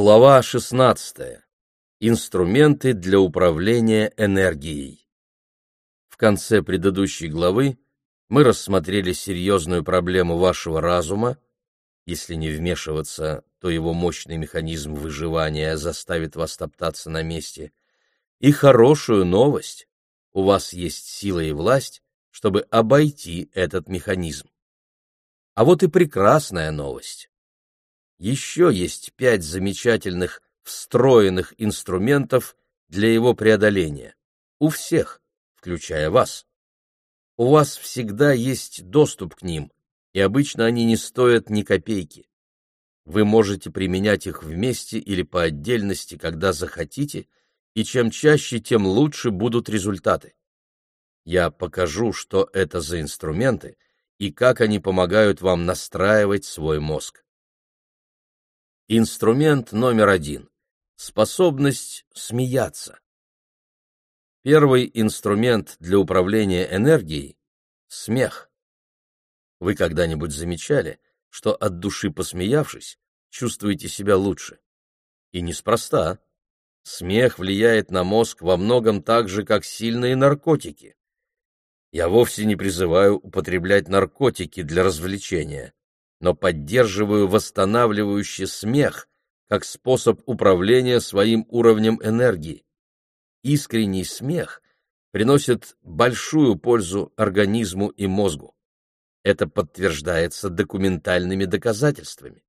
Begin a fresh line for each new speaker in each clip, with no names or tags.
Глава 16. Инструменты для управления энергией. В конце предыдущей главы мы рассмотрели серьезную проблему вашего разума. Если не вмешиваться, то его мощный механизм выживания заставит вас топтаться на месте. И хорошую новость. У вас есть сила и власть, чтобы обойти этот механизм. А вот и прекрасная новость еще есть пять замечательных встроенных инструментов для его преодоления. У всех, включая вас. У вас всегда есть доступ к ним, и обычно они не стоят ни копейки. Вы можете применять их вместе или по отдельности, когда захотите, и чем чаще, тем лучше будут результаты. Я покажу, что это за инструменты и как они помогают вам настраивать свой мозг. Инструмент номер один. Способность смеяться. Первый инструмент для управления энергией — смех. Вы когда-нибудь замечали, что от души посмеявшись, чувствуете себя лучше? И неспроста. Смех влияет на мозг во многом так же, как сильные наркотики. Я вовсе не призываю употреблять наркотики для развлечения но поддерживаю восстанавливающий смех как способ управления своим уровнем энергии. Искренний смех приносит большую пользу организму и мозгу. Это подтверждается документальными доказательствами.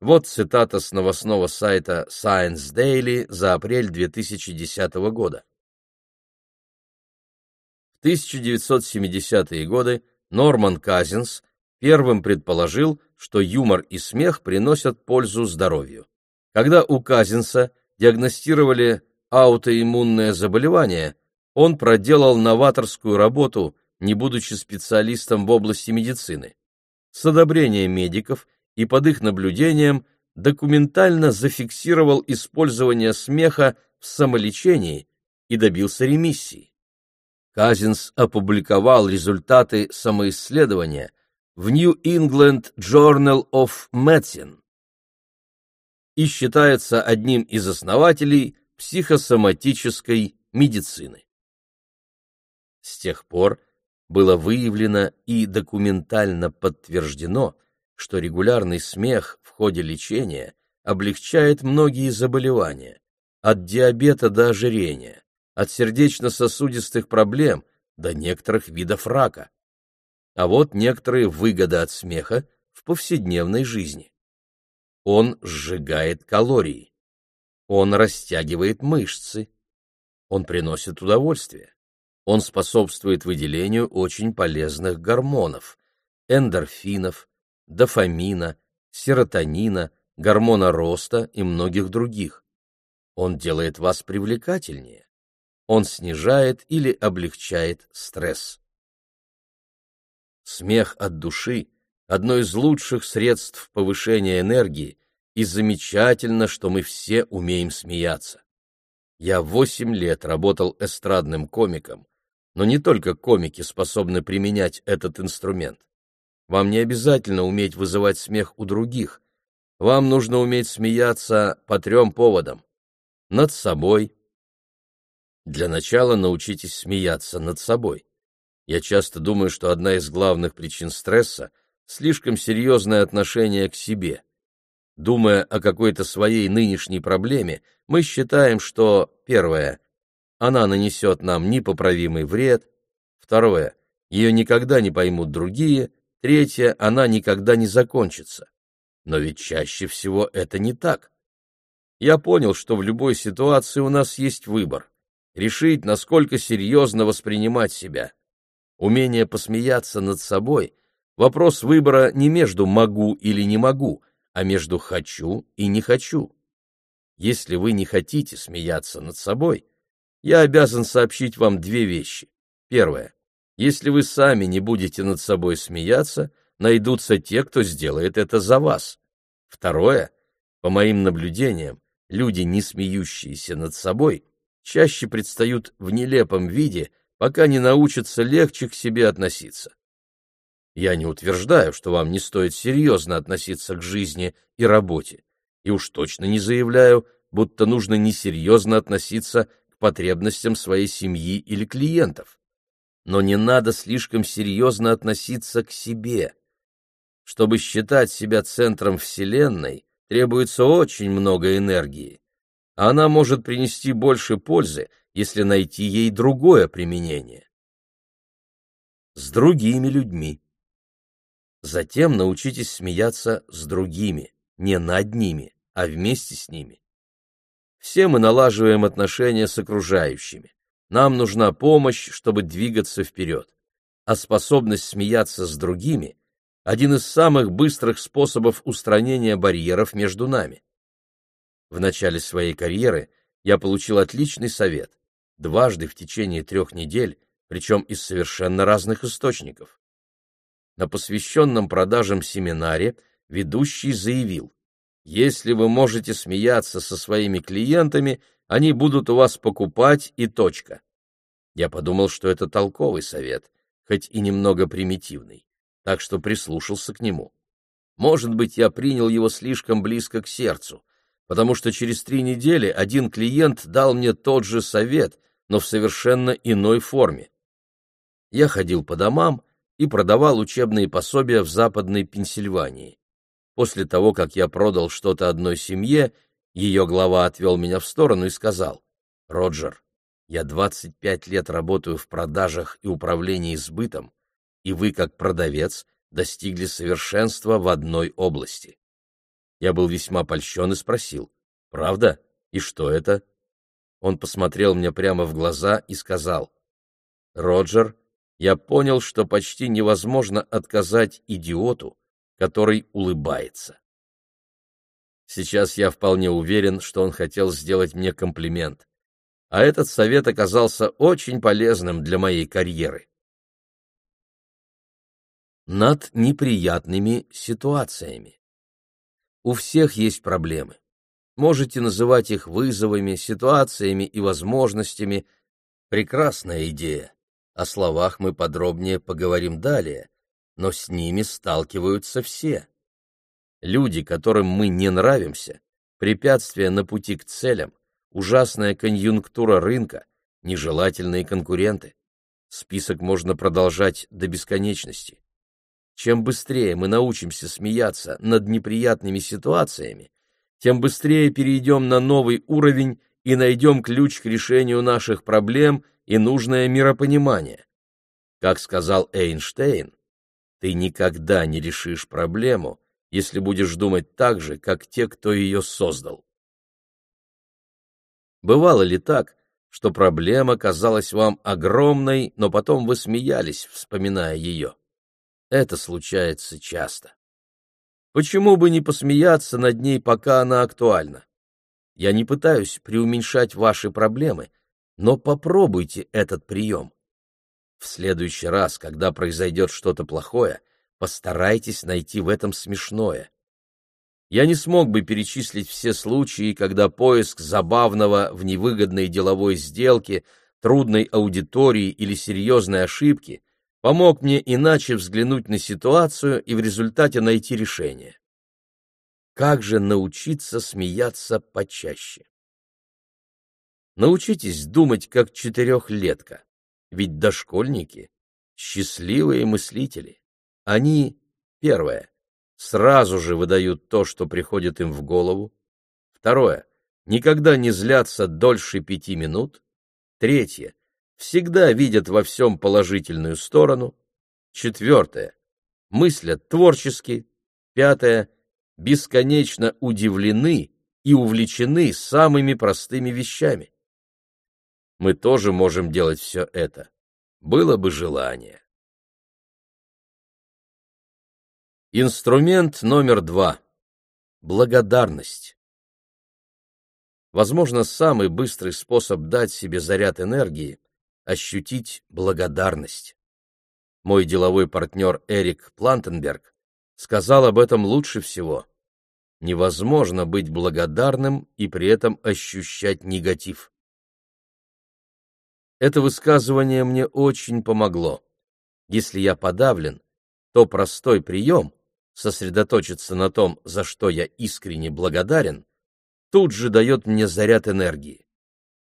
Вот цитата с новостного сайта Science Daily за апрель 2010 года. В 1970-е годы Норман Казинс первым предположил, что юмор и смех приносят пользу здоровью. Когда у Казинса диагностировали аутоиммунное заболевание, он проделал новаторскую работу, не будучи специалистом в области медицины. С одобрением медиков и под их наблюдением документально зафиксировал использование смеха в самолечении и добился ремиссии. Казинс опубликовал результаты самоисследования, в New England Journal of Medicine и считается одним из основателей психосоматической медицины. С тех пор было выявлено и документально подтверждено, что регулярный смех в ходе лечения облегчает многие заболевания, от диабета до ожирения, от сердечно-сосудистых проблем до некоторых видов рака а вот некоторые выгоды от смеха в повседневной жизни. Он сжигает калории. Он растягивает мышцы. Он приносит удовольствие. Он способствует выделению очень полезных гормонов – эндорфинов, дофамина, серотонина, гормона роста и многих других. Он делает вас привлекательнее. Он снижает или облегчает стресс. Смех от души — одно из лучших средств повышения энергии, и замечательно, что мы все умеем смеяться. Я восемь лет работал эстрадным комиком, но не только комики способны применять этот инструмент. Вам не обязательно уметь вызывать смех у других. Вам нужно уметь смеяться по трем поводам. Над собой. Для начала научитесь смеяться над собой. Я часто думаю, что одна из главных причин стресса — слишком серьезное отношение к себе. Думая о какой-то своей нынешней проблеме, мы считаем, что, первое, она нанесет нам непоправимый вред, второе, ее никогда не поймут другие, третье, она никогда не закончится. Но ведь чаще всего это не так. Я понял, что в любой ситуации у нас есть выбор — решить, насколько серьезно воспринимать себя. Умение посмеяться над собой — вопрос выбора не между «могу» или «не могу», а между «хочу» и «не хочу». Если вы не хотите смеяться над собой, я обязан сообщить вам две вещи. Первое. Если вы сами не будете над собой смеяться, найдутся те, кто сделает это за вас. Второе. По моим наблюдениям, люди, не смеющиеся над собой, чаще предстают в нелепом виде, пока не научатся легче к себе относиться. Я не утверждаю, что вам не стоит серьезно относиться к жизни и работе. и уж точно не заявляю, будто нужно несерьезно относиться к потребностям своей семьи или клиентов. Но не надо слишком серьезно относиться к себе. Чтобы считать себя центром Вселенной, требуется очень много энергии. Она может принести больше пользы, если найти ей другое применение. С другими людьми. Затем научитесь смеяться с другими, не над ними, а вместе с ними. Все мы налаживаем отношения с окружающими. Нам нужна помощь, чтобы двигаться вперед. А способность смеяться с другими – один из самых быстрых способов устранения барьеров между нами. В начале своей карьеры я получил отличный совет. Дважды в течение трех недель, причем из совершенно разных источников. На посвященном продажам семинаре ведущий заявил, если вы можете смеяться со своими клиентами, они будут у вас покупать и точка. Я подумал, что это толковый совет, хоть и немного примитивный, так что прислушался к нему. Может быть, я принял его слишком близко к сердцу, потому что через три недели один клиент дал мне тот же совет, но в совершенно иной форме. Я ходил по домам и продавал учебные пособия в Западной Пенсильвании. После того, как я продал что-то одной семье, ее глава отвел меня в сторону и сказал, «Роджер, я 25 лет работаю в продажах и управлении сбытом, и вы, как продавец, достигли совершенства в одной области». Я был весьма польщен и спросил, «Правда? И что это?» Он посмотрел мне прямо в глаза и сказал, «Роджер, я понял, что почти невозможно отказать идиоту, который улыбается. Сейчас я вполне уверен, что он хотел сделать мне комплимент. А этот совет оказался очень полезным для моей карьеры. Над неприятными ситуациями. У всех есть проблемы. Можете называть их вызовами, ситуациями и возможностями. Прекрасная идея. О словах мы подробнее поговорим далее, но с ними сталкиваются все. Люди, которым мы не нравимся, препятствия на пути к целям, ужасная конъюнктура рынка, нежелательные конкуренты. Список можно продолжать до бесконечности. Чем быстрее мы научимся смеяться над неприятными ситуациями, тем быстрее перейдем на новый уровень и найдем ключ к решению наших проблем и нужное миропонимание. Как сказал Эйнштейн, ты никогда не решишь проблему, если будешь думать так же, как те, кто ее создал. Бывало ли так, что проблема казалась вам огромной, но потом вы смеялись, вспоминая ее? Это случается часто. Почему бы не посмеяться над ней, пока она актуальна? Я не пытаюсь преуменьшать ваши проблемы, но попробуйте этот прием. В следующий раз, когда произойдет что-то плохое, постарайтесь найти в этом смешное. Я не смог бы перечислить все случаи, когда поиск забавного в невыгодной деловой сделке, трудной аудитории или серьезной ошибки помог мне иначе взглянуть на ситуацию и в результате найти решение. Как же научиться смеяться почаще? Научитесь думать как четырехлетка. Ведь дошкольники — счастливые мыслители. Они, первое, сразу же выдают то, что приходит им в голову. Второе, никогда не злятся дольше пяти минут. Третье, всегда видят во всем положительную сторону. Четвертое, мыслят творчески. Пятое, бесконечно удивлены и увлечены самыми простыми вещами мы тоже можем делать все это. Было бы желание. Инструмент номер два. Благодарность. Возможно, самый быстрый способ дать себе заряд энергии — ощутить благодарность. Мой деловой партнер Эрик Плантенберг сказал об этом лучше всего. Невозможно быть благодарным и при этом ощущать негатив. Это высказывание мне очень помогло. Если я подавлен, то простой прием сосредоточиться на том, за что я искренне благодарен, тут же дает мне заряд энергии.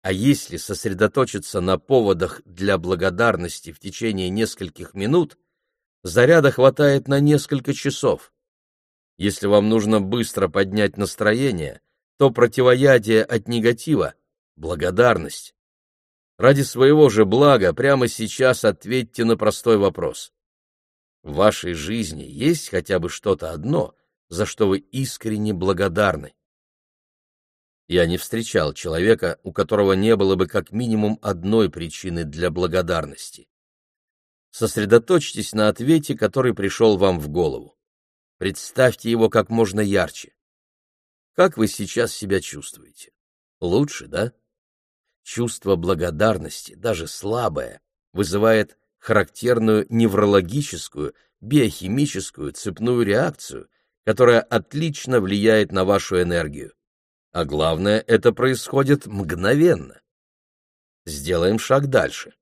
А если сосредоточиться на поводах для благодарности в течение нескольких минут, заряда хватает на несколько часов. Если вам нужно быстро поднять настроение, то противоядие от негатива — благодарность. Ради своего же блага прямо сейчас ответьте на простой вопрос. В вашей жизни есть хотя бы что-то одно, за что вы искренне благодарны? Я не встречал человека, у которого не было бы как минимум одной причины для благодарности. Сосредоточьтесь на ответе, который пришел вам в голову. Представьте его как можно ярче. Как вы сейчас себя чувствуете? Лучше, да? Чувство благодарности, даже слабое, вызывает характерную неврологическую, биохимическую цепную реакцию, которая отлично влияет на вашу энергию. А главное, это происходит мгновенно. Сделаем шаг дальше.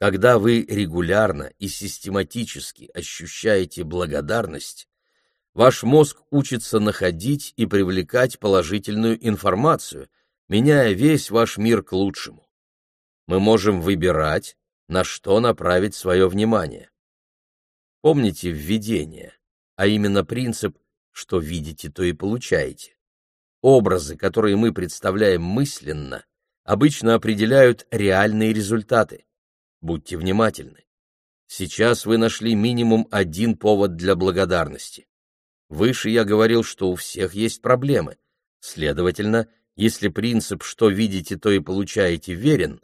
Когда вы регулярно и систематически ощущаете благодарность, ваш мозг учится находить и привлекать положительную информацию, меняя весь ваш мир к лучшему. Мы можем выбирать, на что направить свое внимание. Помните введение, а именно принцип «что видите, то и получаете». Образы, которые мы представляем мысленно, обычно определяют реальные результаты. Будьте внимательны. Сейчас вы нашли минимум один повод для благодарности. Выше я говорил, что у всех есть проблемы. Следовательно, если принцип «что видите, то и получаете» верен,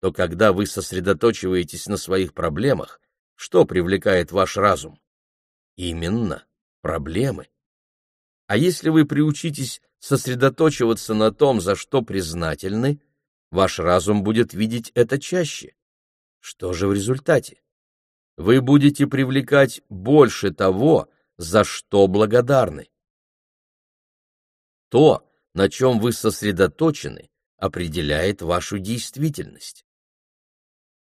то когда вы сосредоточиваетесь на своих проблемах, что привлекает ваш разум? Именно проблемы. А если вы приучитесь сосредоточиваться на том, за что признательны, ваш разум будет видеть это чаще. Что же в результате? Вы будете привлекать больше того, за что благодарны. То, на чем вы сосредоточены, определяет вашу действительность.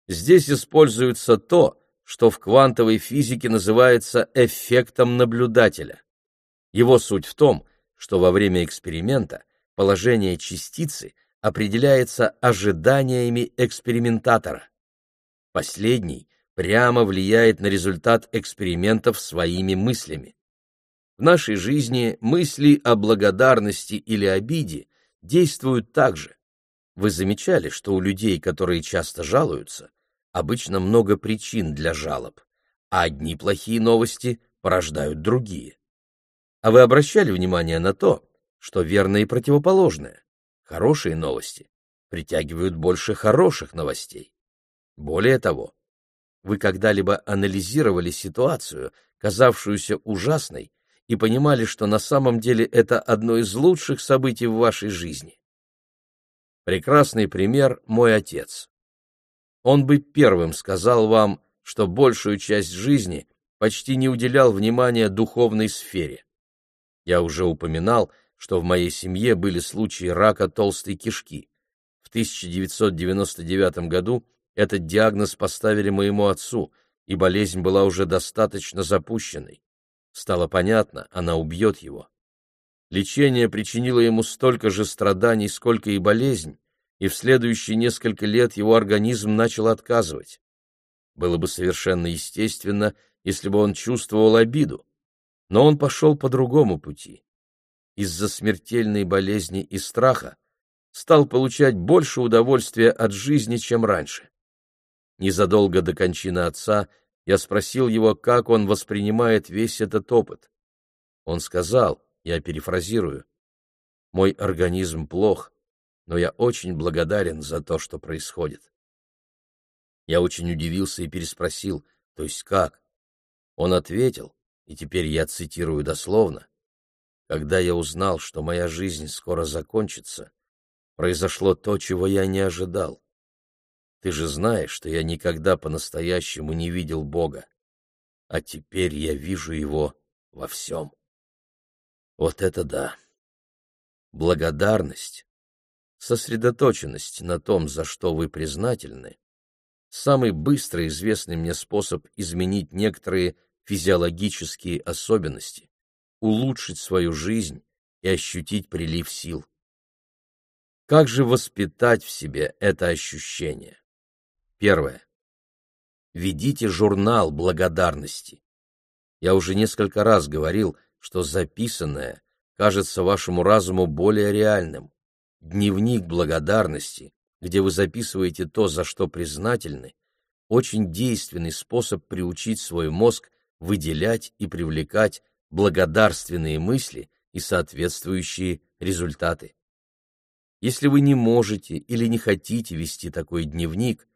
Здесь используется то, что в квантовой физике называется эффектом наблюдателя. Его суть в том, что во время эксперимента положение частицы определяется ожиданиями экспериментатора. Последний прямо влияет на результат экспериментов своими мыслями. В нашей жизни мысли о благодарности или обиде действуют так же. Вы замечали, что у людей, которые часто жалуются, обычно много причин для жалоб, а одни плохие новости порождают другие. А вы обращали внимание на то, что верно и противоположное? Хорошие новости притягивают больше хороших новостей. Более того, вы когда-либо анализировали ситуацию, казавшуюся ужасной, и понимали, что на самом деле это одно из лучших событий в вашей жизни. Прекрасный пример — мой отец. Он бы первым сказал вам, что большую часть жизни почти не уделял внимания духовной сфере. Я уже упоминал, что в моей семье были случаи рака толстой кишки. В 1999 году этот диагноз поставили моему отцу, и болезнь была уже достаточно запущенной. Стало понятно, она убьет его. Лечение причинило ему столько же страданий, сколько и болезнь, и в следующие несколько лет его организм начал отказывать. Было бы совершенно естественно, если бы он чувствовал обиду, но он пошел по другому пути. Из-за смертельной болезни и страха стал получать больше удовольствия от жизни, чем раньше. Незадолго до кончины отца я спросил его, как он воспринимает весь этот опыт. Он сказал, я перефразирую, «Мой организм плох, но я очень благодарен за то, что происходит». Я очень удивился и переспросил, то есть как? Он ответил, и теперь я цитирую дословно, «Когда я узнал, что моя жизнь скоро закончится, произошло то, чего я не ожидал. Ты же знаешь, что я никогда по-настоящему не видел Бога, а теперь я вижу Его во всем». Вот это да! Благодарность, сосредоточенность на том, за что вы признательны, самый быстро известный мне способ изменить некоторые физиологические особенности, улучшить свою жизнь и ощутить прилив сил. Как же воспитать в себе это ощущение? Первое. Ведите журнал благодарности. Я уже несколько раз говорил, что записанное кажется вашему разуму более реальным. Дневник благодарности, где вы записываете то, за что признательны, очень действенный способ приучить свой мозг выделять и привлекать благодарственные мысли и соответствующие результаты. Если вы не можете или не хотите вести такой дневник,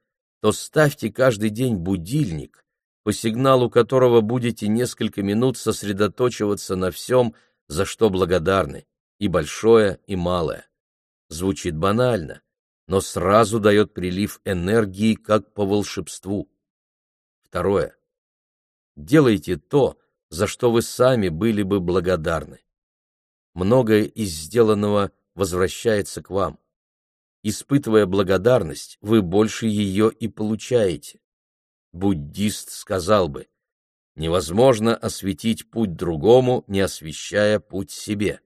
то ставьте каждый день будильник, по сигналу которого будете несколько минут сосредоточиваться на всем, за что благодарны, и большое, и малое. Звучит банально, но сразу дает прилив энергии, как по волшебству. Второе. Делайте то, за что вы сами были бы благодарны. Многое из сделанного возвращается к вам. Испытывая благодарность, вы больше ее и получаете. Буддист сказал бы, невозможно осветить путь другому, не освещая путь себе.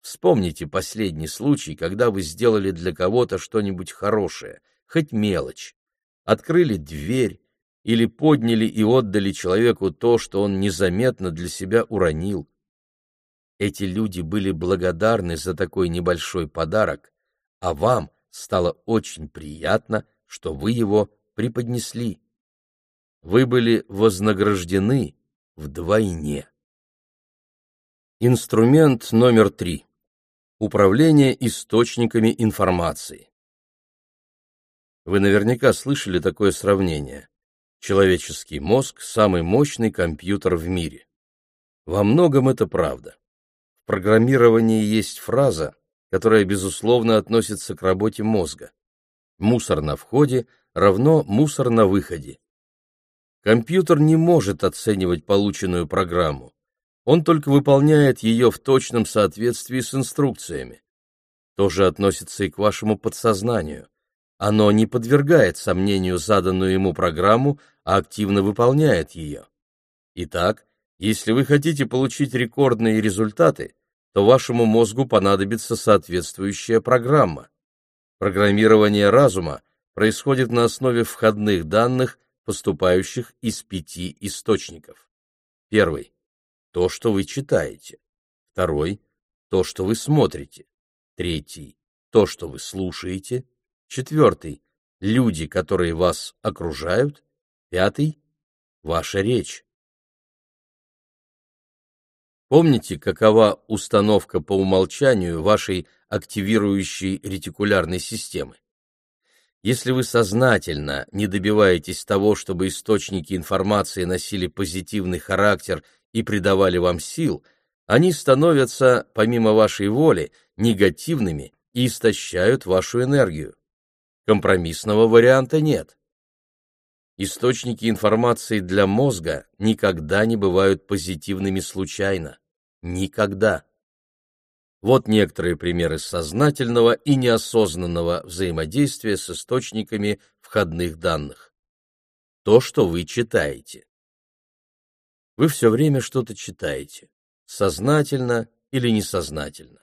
Вспомните последний случай, когда вы сделали для кого-то что-нибудь хорошее, хоть мелочь. Открыли дверь или подняли и отдали человеку то, что он незаметно для себя уронил. Эти люди были благодарны за такой небольшой подарок, а вам стало очень приятно, что вы его преподнесли. Вы были вознаграждены вдвойне. Инструмент номер три. Управление источниками информации. Вы наверняка слышали такое сравнение. Человеческий мозг – самый мощный компьютер в мире. Во многом это правда. В программировании есть фраза, которая, безусловно, относится к работе мозга. Мусор на входе равно мусор на выходе. Компьютер не может оценивать полученную программу он только выполняет ее в точном соответствии с инструкциями. То же относится и к вашему подсознанию. Оно не подвергает сомнению заданную ему программу, а активно выполняет ее. Итак, если вы хотите получить рекордные результаты, то вашему мозгу понадобится соответствующая программа. Программирование разума происходит на основе входных данных, поступающих из пяти источников. Первый то, что вы читаете. Второй — то, что вы смотрите. Третий — то, что вы слушаете. Четвертый — люди, которые вас окружают. Пятый — ваша речь. Помните, какова установка по умолчанию вашей активирующей ретикулярной системы? Если вы сознательно не добиваетесь того, чтобы источники информации носили позитивный характер и придавали вам сил, они становятся, помимо вашей воли, негативными и истощают вашу энергию. Компромиссного варианта нет. Источники информации для мозга никогда не бывают позитивными случайно. Никогда. Вот некоторые примеры сознательного и неосознанного взаимодействия с источниками входных данных. То, что вы читаете. Вы все время что-то читаете, сознательно или несознательно.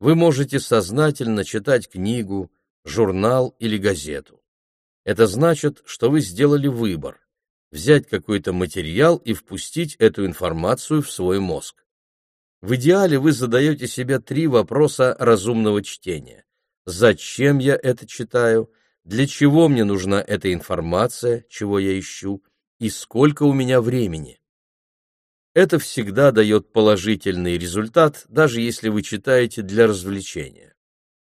Вы можете сознательно читать книгу, журнал или газету. Это значит, что вы сделали выбор – взять какой-то материал и впустить эту информацию в свой мозг. В идеале вы задаете себе три вопроса разумного чтения. Зачем я это читаю? Для чего мне нужна эта информация, чего я ищу? И сколько у меня времени? это всегда дает положительный результат, даже если вы читаете для развлечения.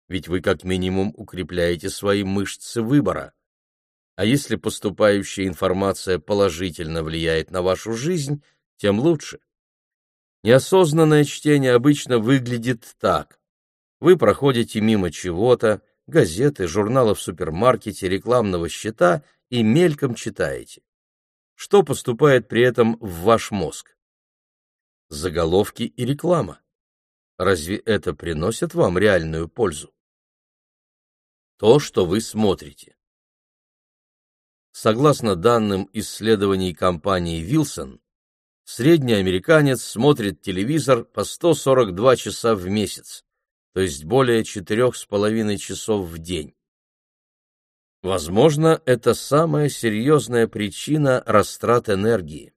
Ведь вы как минимум укрепляете свои мышцы выбора. А если поступающая информация положительно влияет на вашу жизнь, тем лучше. Неосознанное чтение обычно выглядит так. Вы проходите мимо чего-то, газеты, журнала в супермаркете, рекламного счета и мельком читаете. Что поступает при этом в ваш мозг? заголовки и реклама. Разве это приносит вам реальную пользу? То, что вы смотрите. согласно данным исследований компании Wilson, средний американец смотрит телевизор по 142 часа в месяц, то есть более четырех с половиной часов в день. Возможно, это самая серьезная причина растрат энергии.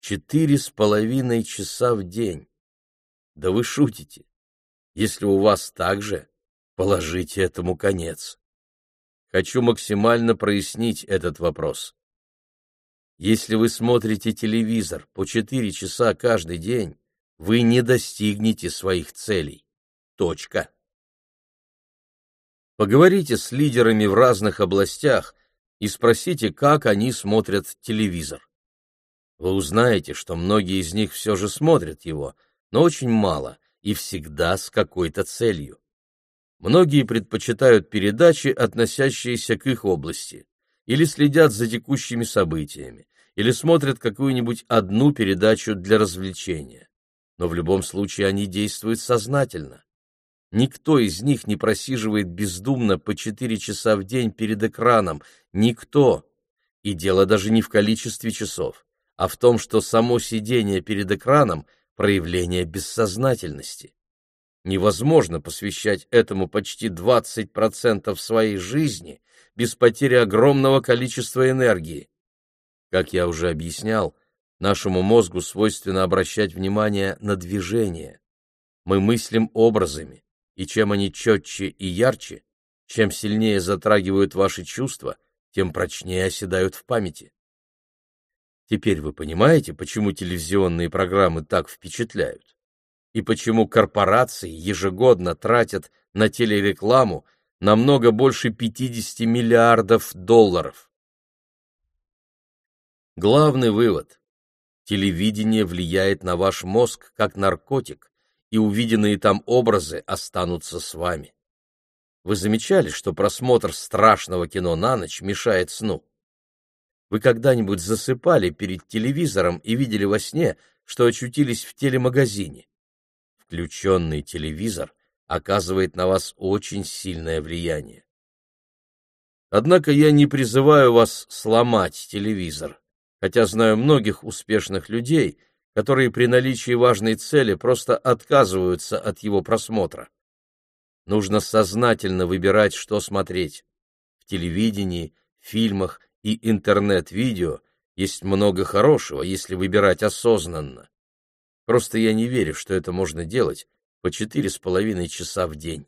Четыре с половиной часа в день. Да вы шутите. Если у вас так же, положите этому конец. Хочу максимально прояснить этот вопрос. Если вы смотрите телевизор по четыре часа каждый день, вы не достигнете своих целей. Точка. Поговорите с лидерами в разных областях и спросите, как они смотрят телевизор. Вы узнаете, что многие из них все же смотрят его, но очень мало и всегда с какой-то целью. Многие предпочитают передачи, относящиеся к их области, или следят за текущими событиями, или смотрят какую-нибудь одну передачу для развлечения. Но в любом случае они действуют сознательно. Никто из них не просиживает бездумно по четыре часа в день перед экраном. Никто. И дело даже не в количестве часов, а в том, что само сидение перед экраном — проявление бессознательности. Невозможно посвящать этому почти 20% своей жизни без потери огромного количества энергии. Как я уже объяснял, нашему мозгу свойственно обращать внимание на движение. Мы мыслим образами, и чем они четче и ярче, чем сильнее затрагивают ваши чувства, тем прочнее оседают в памяти. Теперь вы понимаете, почему телевизионные программы так впечатляют? И почему корпорации ежегодно тратят на телерекламу намного больше 50 миллиардов долларов? Главный вывод. Телевидение влияет на ваш мозг как наркотик, и увиденные там образы останутся с вами. Вы замечали, что просмотр страшного кино на ночь мешает сну? Вы когда-нибудь засыпали перед телевизором и видели во сне, что очутились в телемагазине? Включенный телевизор оказывает на вас очень сильное влияние. Однако я не призываю вас сломать телевизор, хотя знаю многих успешных людей, которые при наличии важной цели просто отказываются от его просмотра. Нужно сознательно выбирать, что смотреть. В телевидении, фильмах и интернет-видео есть много хорошего, если выбирать осознанно. Просто я не верю, что это можно делать по четыре с половиной часа в день.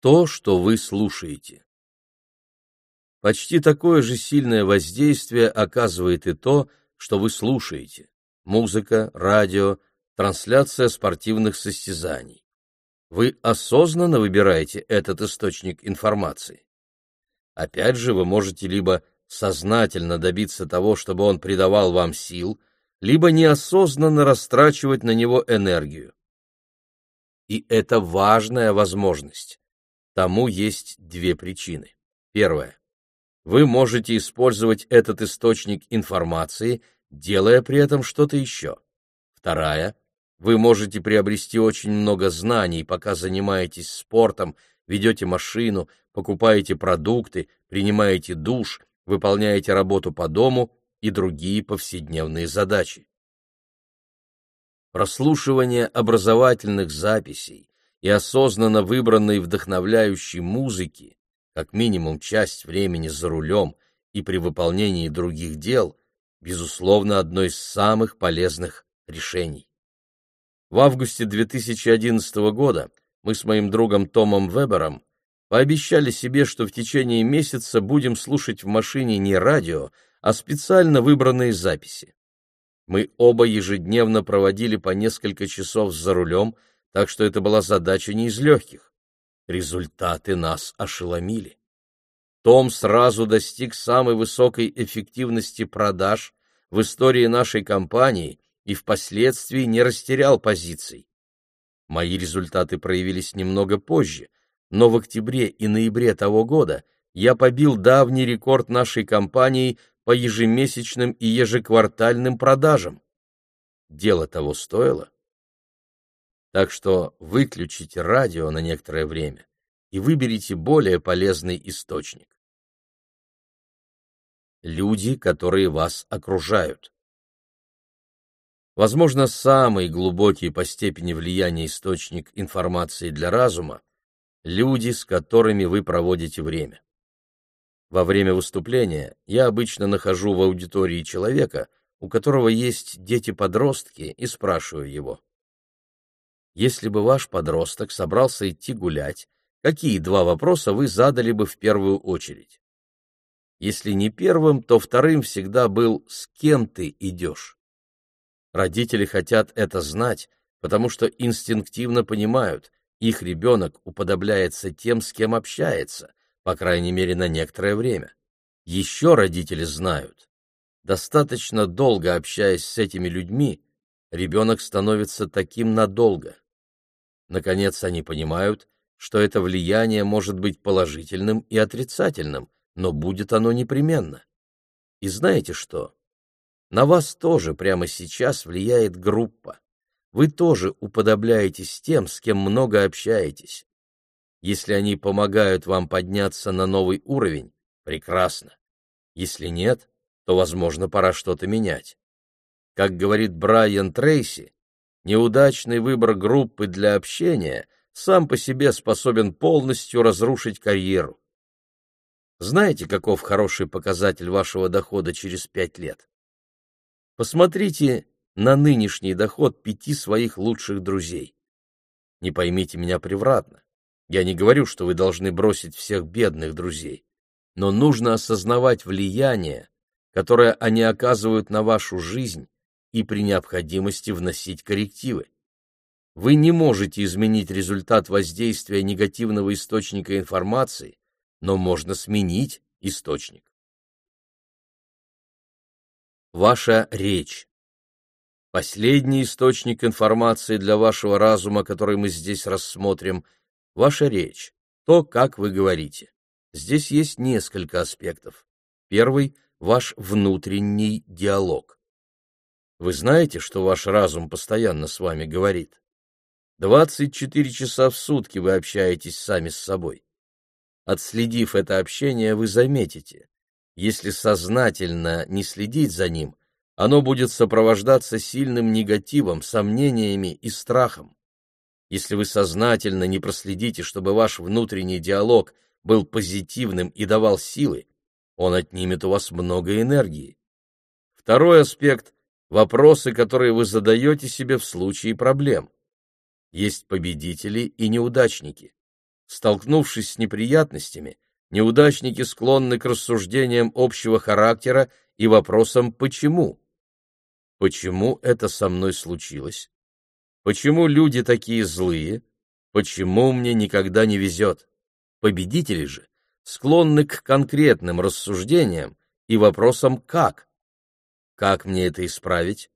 То, что вы слушаете. Почти такое же сильное воздействие оказывает и то, что вы слушаете. Музыка, радио, трансляция спортивных состязаний. Вы осознанно выбираете этот источник информации. Опять же, вы можете либо сознательно добиться того, чтобы он придавал вам сил, либо неосознанно растрачивать на него энергию. И это важная возможность. Тому есть две причины. Первая вы можете использовать этот источник информации, делая при этом что-то еще. Вторая – вы можете приобрести очень много знаний, пока занимаетесь спортом, ведете машину, покупаете продукты, принимаете душ, выполняете работу по дому и другие повседневные задачи. Прослушивание образовательных записей и осознанно выбранной вдохновляющей музыки как минимум часть времени за рулем и при выполнении других дел, безусловно, одно из самых полезных решений. В августе 2011 года мы с моим другом Томом Вебером пообещали себе, что в течение месяца будем слушать в машине не радио, а специально выбранные записи. Мы оба ежедневно проводили по несколько часов за рулем, так что это была задача не из легких. Результаты нас ошеломили. Том сразу достиг самой высокой эффективности продаж в истории нашей компании и впоследствии не растерял позиций. Мои результаты проявились немного позже, но в октябре и ноябре того года я побил давний рекорд нашей компании по ежемесячным и ежеквартальным продажам. Дело того стоило так что выключите радио на некоторое время и выберите более полезный источник. Люди, которые вас окружают. Возможно, самый глубокий по степени влияния источник информации для разума — люди, с которыми вы проводите время. Во время выступления я обычно нахожу в аудитории человека, у которого есть дети-подростки, и спрашиваю его. Если бы ваш подросток собрался идти гулять, какие два вопроса вы задали бы в первую очередь? Если не первым, то вторым всегда был «с кем ты идешь?». Родители хотят это знать, потому что инстинктивно понимают, их ребенок уподобляется тем, с кем общается, по крайней мере, на некоторое время. Еще родители знают. Достаточно долго общаясь с этими людьми, ребенок становится таким надолго. Наконец, они понимают, что это влияние может быть положительным и отрицательным, но будет оно непременно. И знаете что? На вас тоже прямо сейчас влияет группа. Вы тоже уподобляетесь тем, с кем много общаетесь. Если они помогают вам подняться на новый уровень, прекрасно. Если нет, то, возможно, пора что-то менять. Как говорит Брайан Трейси, неудачный выбор группы для общения сам по себе способен полностью разрушить карьеру. Знаете, каков хороший показатель вашего дохода через пять лет? Посмотрите на нынешний доход пяти своих лучших друзей. Не поймите меня превратно. Я не говорю, что вы должны бросить всех бедных друзей, но нужно осознавать влияние, которое они оказывают на вашу жизнь и при необходимости вносить коррективы. Вы не можете изменить результат воздействия негативного источника информации, но можно сменить источник. Ваша речь. Последний источник информации для вашего разума, который мы здесь рассмотрим – Ваша речь, то, как вы говорите. Здесь есть несколько аспектов. Первый — ваш внутренний диалог. Вы знаете, что ваш разум постоянно с вами говорит? 24 часа в сутки вы общаетесь сами с собой. Отследив это общение, вы заметите, если сознательно не следить за ним, оно будет сопровождаться сильным негативом, сомнениями и страхом. Если вы сознательно не проследите, чтобы ваш внутренний диалог был позитивным и давал силы, он отнимет у вас много энергии. Второй аспект — вопросы, которые вы задаете себе в случае проблем. Есть победители и неудачники. Столкнувшись с неприятностями, неудачники склонны к рассуждениям общего характера и вопросам «почему?». Почему это со мной случилось? Почему люди такие злые? Почему мне никогда не везет? Победители же склонны к конкретным рассуждениям и вопросам «как?». Как мне это исправить?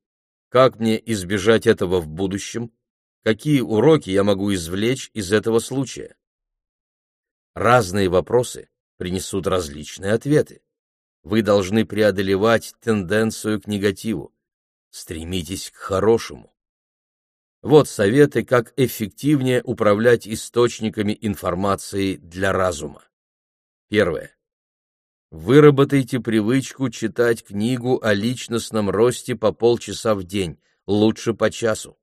Как мне избежать этого в будущем? Какие уроки я могу извлечь из этого случая? Разные вопросы принесут различные ответы. Вы должны преодолевать тенденцию к негативу. Стремитесь к хорошему. Вот советы, как эффективнее управлять источниками информации для разума. Первое. Выработайте привычку читать книгу о личностном росте по полчаса в день, лучше по часу.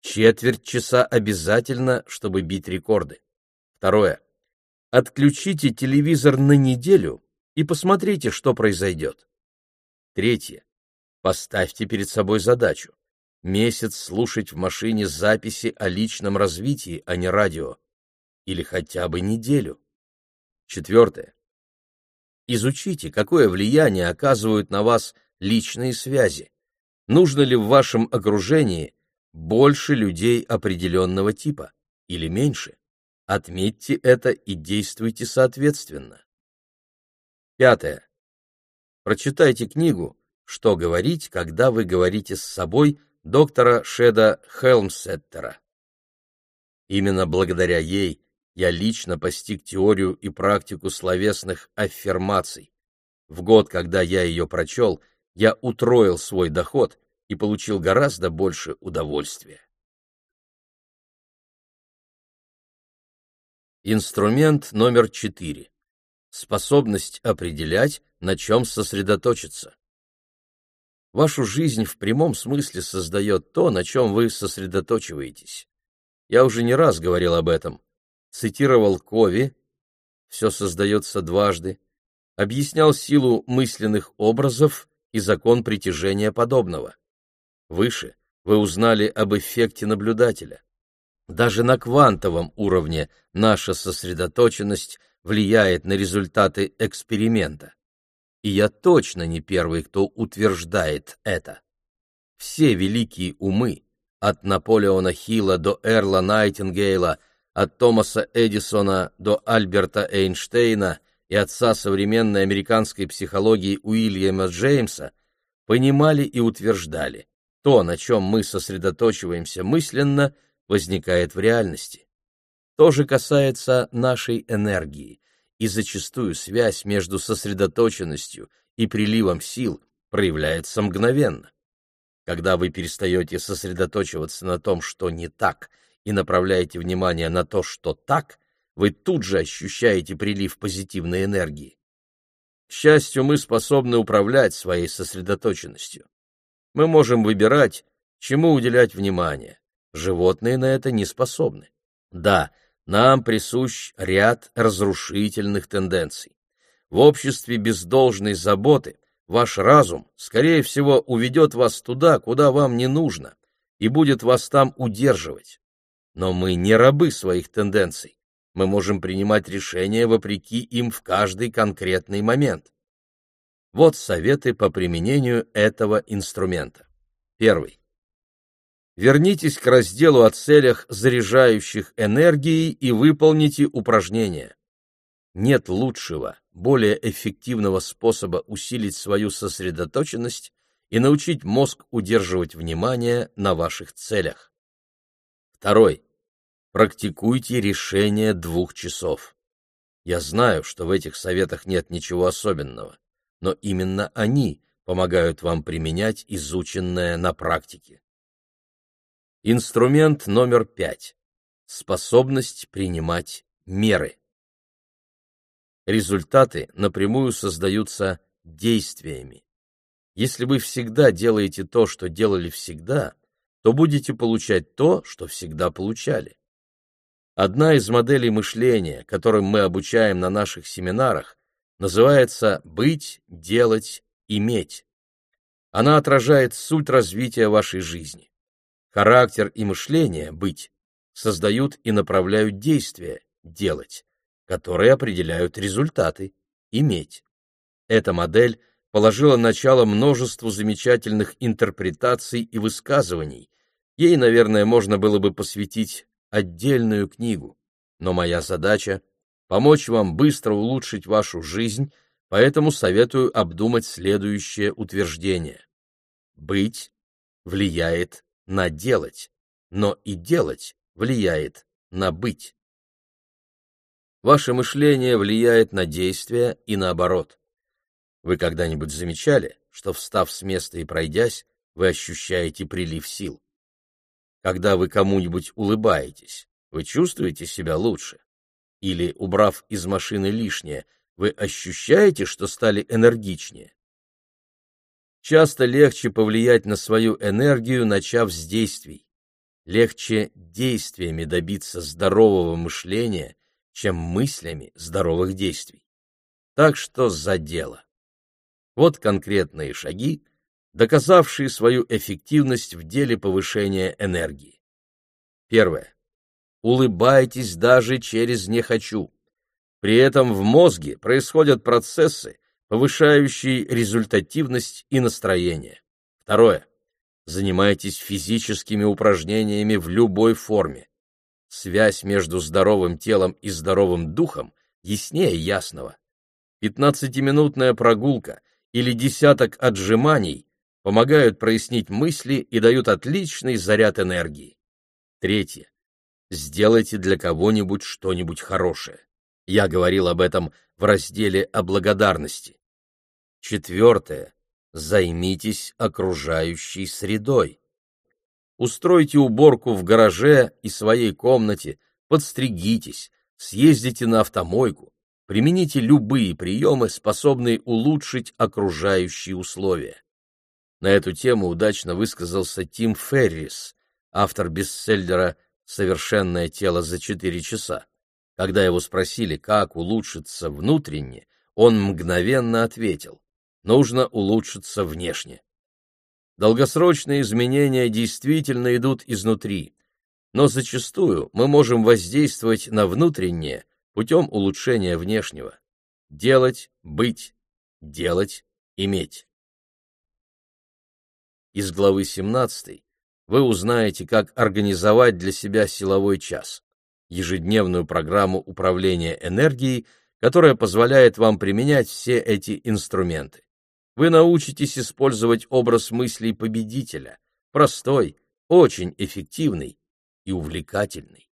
Четверть часа обязательно, чтобы бить рекорды. Второе. Отключите телевизор на неделю и посмотрите, что произойдет. Третье. Поставьте перед собой задачу месяц слушать в машине записи о личном развитии, а не радио. Или хотя бы неделю. Четвертое. Изучите, какое влияние оказывают на вас личные связи. Нужно ли в вашем окружении больше людей определенного типа или меньше? Отметьте это и действуйте соответственно. Пятое. Прочитайте книгу «Что говорить, когда вы говорите с собой доктора Шеда Хелмсеттера. Именно благодаря ей я лично постиг теорию и практику словесных аффирмаций. В год, когда я ее прочел, я утроил свой доход и получил гораздо больше удовольствия. Инструмент номер четыре. Способность определять, на чем сосредоточиться. Вашу жизнь в прямом смысле создает то, на чем вы сосредоточиваетесь. Я уже не раз говорил об этом. Цитировал Кови «Все создается дважды», объяснял силу мысленных образов и закон притяжения подобного. Выше вы узнали об эффекте наблюдателя. Даже на квантовом уровне наша сосредоточенность влияет на результаты эксперимента. И я точно не первый, кто утверждает это. Все великие умы, от Наполеона Хилла до Эрла Найтингейла, от Томаса Эдисона до Альберта Эйнштейна и отца современной американской психологии Уильяма Джеймса, понимали и утверждали, то, на чем мы сосредоточиваемся мысленно, возникает в реальности. То же касается нашей энергии, и зачастую связь между сосредоточенностью и приливом сил проявляется мгновенно. Когда вы перестаете сосредоточиваться на том, что не так, и направляете внимание на то, что так, вы тут же ощущаете прилив позитивной энергии. К счастью, мы способны управлять своей сосредоточенностью. Мы можем выбирать, чему уделять внимание. Животные на это не способны. Да, нам присущ ряд разрушительных тенденций. В обществе без должной заботы ваш разум, скорее всего, уведет вас туда, куда вам не нужно, и будет вас там удерживать. Но мы не рабы своих тенденций. Мы можем принимать решения вопреки им в каждый конкретный момент. Вот советы по применению этого инструмента. Первый. Вернитесь к разделу о целях, заряжающих энергией, и выполните упражнение. Нет лучшего, более эффективного способа усилить свою сосредоточенность и научить мозг удерживать внимание на ваших целях. Второй. Практикуйте решение двух часов. Я знаю, что в этих советах нет ничего особенного, но именно они помогают вам применять изученное на практике. Инструмент номер пять. Способность принимать меры. Результаты напрямую создаются действиями. Если вы всегда делаете то, что делали всегда, то будете получать то, что всегда получали. Одна из моделей мышления, которым мы обучаем на наших семинарах, называется «быть, делать, иметь». Она отражает суть развития вашей жизни. Характер и мышление быть создают и направляют действия делать, которые определяют результаты иметь. Эта модель положила начало множеству замечательных интерпретаций и высказываний. Ей, наверное, можно было бы посвятить отдельную книгу, но моя задача — помочь вам быстро улучшить вашу жизнь, поэтому советую обдумать следующее утверждение. Быть влияет на делать, но и делать влияет на быть. Ваше мышление влияет на действия и наоборот. Вы когда-нибудь замечали, что, встав с места и пройдясь, вы ощущаете прилив сил? Когда вы кому-нибудь улыбаетесь, вы чувствуете себя лучше? Или, убрав из машины лишнее, вы ощущаете, что стали энергичнее? Часто легче повлиять на свою энергию, начав с действий. Легче действиями добиться здорового мышления, чем мыслями здоровых действий. Так что за дело. Вот конкретные шаги, доказавшие свою эффективность в деле повышения энергии. Первое. Улыбайтесь даже через «не хочу». При этом в мозге происходят процессы, повышающий результативность и настроение. Второе. Занимайтесь физическими упражнениями в любой форме. Связь между здоровым телом и здоровым духом яснее ясного. Пятнадцатиминутная прогулка или десяток отжиманий помогают прояснить мысли и дают отличный заряд энергии. Третье. Сделайте для кого-нибудь что-нибудь хорошее. Я говорил об этом в разделе о благодарности. Четвертое. Займитесь окружающей средой. Устройте уборку в гараже и своей комнате, подстригитесь, съездите на автомойку, примените любые приемы, способные улучшить окружающие условия. На эту тему удачно высказался Тим Феррис, автор бестселлера «Совершенное тело за четыре часа». Когда его спросили, как улучшиться внутренне, он мгновенно ответил «нужно улучшиться внешне». Долгосрочные изменения действительно идут изнутри, но зачастую мы можем воздействовать на внутреннее путем улучшения внешнего. Делать, быть, делать, иметь. Из главы 17 вы узнаете, как организовать для себя силовой час, ежедневную программу управления энергией, которая позволяет вам применять все эти инструменты. Вы научитесь использовать образ мыслей победителя, простой, очень эффективный и увлекательный.